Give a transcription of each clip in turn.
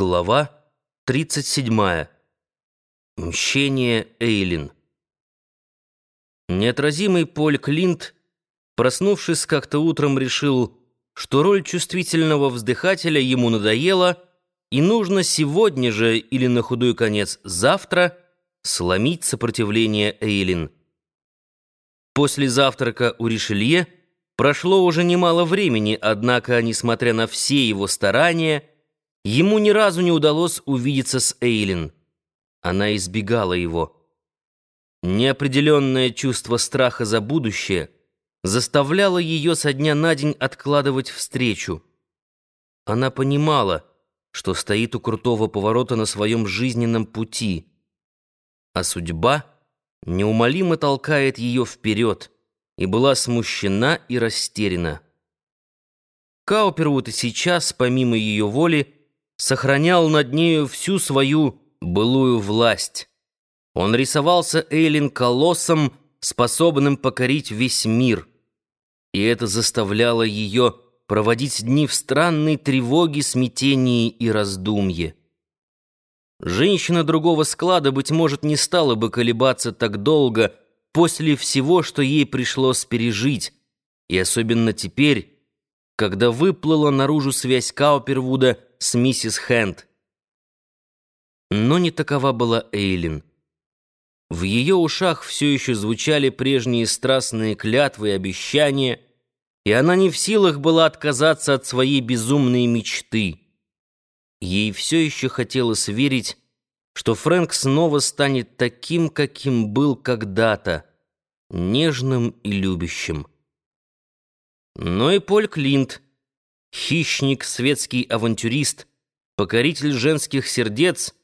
Глава 37. Мщение Эйлин. Неотразимый Поль Клинт, проснувшись как-то утром, решил, что роль чувствительного вздыхателя ему надоела, и нужно сегодня же или на худой конец завтра сломить сопротивление Эйлин. После завтрака у Ришелье прошло уже немало времени, однако, несмотря на все его старания, Ему ни разу не удалось увидеться с Эйлин. Она избегала его. Неопределенное чувство страха за будущее заставляло ее со дня на день откладывать встречу. Она понимала, что стоит у крутого поворота на своем жизненном пути, а судьба неумолимо толкает ее вперед, и была смущена и растеряна. Каупервуд и сейчас, помимо ее воли, сохранял над нею всю свою былую власть. Он рисовался Эйлин колоссом, способным покорить весь мир. И это заставляло ее проводить дни в странной тревоге, смятении и раздумье. Женщина другого склада, быть может, не стала бы колебаться так долго после всего, что ей пришлось пережить, и особенно теперь, когда выплыла наружу связь Каупервуда с миссис Хэнд. Но не такова была Эйлин. В ее ушах все еще звучали прежние страстные клятвы и обещания, и она не в силах была отказаться от своей безумной мечты. Ей все еще хотелось верить, что Фрэнк снова станет таким, каким был когда-то, нежным и любящим. Но и Поль Клинт — хищник, светский авантюрист, покоритель женских сердец,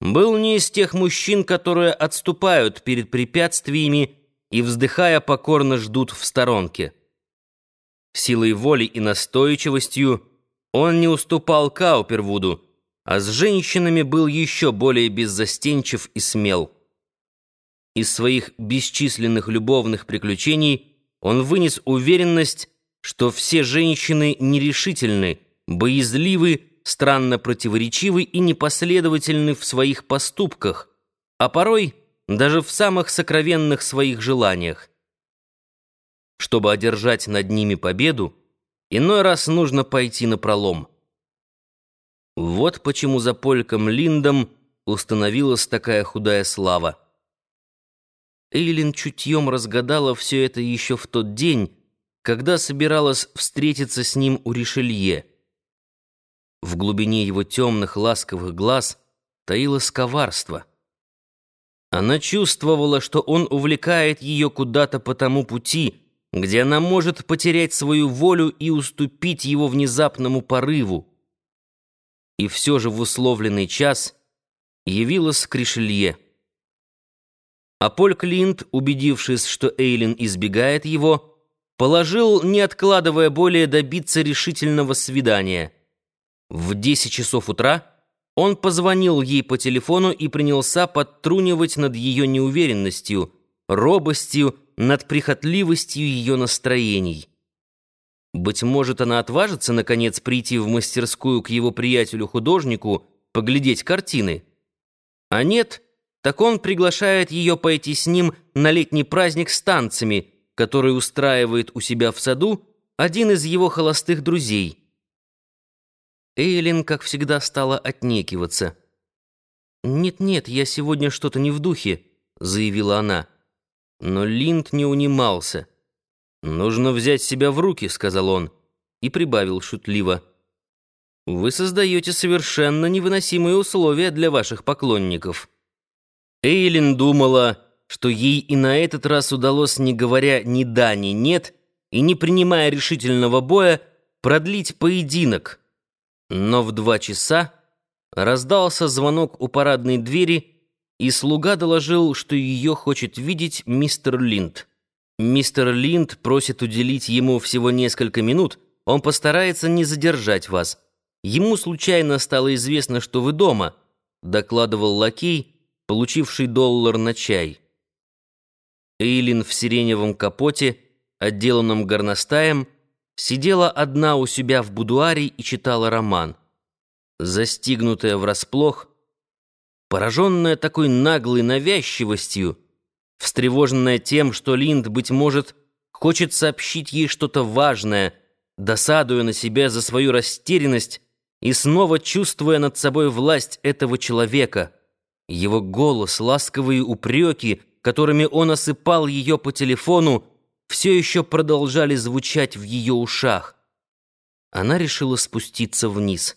был не из тех мужчин, которые отступают перед препятствиями и, вздыхая, покорно ждут в сторонке. Силой воли и настойчивостью он не уступал Каупервуду, а с женщинами был еще более беззастенчив и смел. Из своих бесчисленных любовных приключений он вынес уверенность, что все женщины нерешительны, боязливы, странно противоречивы и непоследовательны в своих поступках, а порой даже в самых сокровенных своих желаниях. Чтобы одержать над ними победу, иной раз нужно пойти на пролом. Вот почему за польком Линдом установилась такая худая слава. Эйлин чутьем разгадала все это еще в тот день, когда собиралась встретиться с ним у Ришелье. В глубине его темных ласковых глаз таилось коварство. Она чувствовала, что он увлекает ее куда-то по тому пути, где она может потерять свою волю и уступить его внезапному порыву. И все же в условленный час явилась к Ришелье. А Поль Клинт, убедившись, что Эйлин избегает его, положил, не откладывая более, добиться решительного свидания. В десять часов утра он позвонил ей по телефону и принялся подтрунивать над ее неуверенностью, робостью, над прихотливостью ее настроений. Быть может, она отважится, наконец, прийти в мастерскую к его приятелю-художнику, поглядеть картины. А нет, так он приглашает ее пойти с ним на летний праздник с танцами — который устраивает у себя в саду один из его холостых друзей. Эйлин, как всегда, стала отнекиваться. «Нет-нет, я сегодня что-то не в духе», — заявила она. Но Линд не унимался. «Нужно взять себя в руки», — сказал он, и прибавил шутливо. «Вы создаете совершенно невыносимые условия для ваших поклонников». Эйлин думала что ей и на этот раз удалось, не говоря ни да, ни нет, и не принимая решительного боя, продлить поединок. Но в два часа раздался звонок у парадной двери, и слуга доложил, что ее хочет видеть мистер Линд. «Мистер Линд просит уделить ему всего несколько минут, он постарается не задержать вас. Ему случайно стало известно, что вы дома», — докладывал лакей, получивший доллар на чай. Эйлин в сиреневом капоте, отделанном горностаем, сидела одна у себя в будуаре и читала роман. застигнутая врасплох, пораженная такой наглой навязчивостью, встревоженная тем, что Линд, быть может, хочет сообщить ей что-то важное, досадуя на себя за свою растерянность и снова чувствуя над собой власть этого человека, его голос, ласковые упреки, которыми он осыпал ее по телефону, все еще продолжали звучать в ее ушах. Она решила спуститься вниз.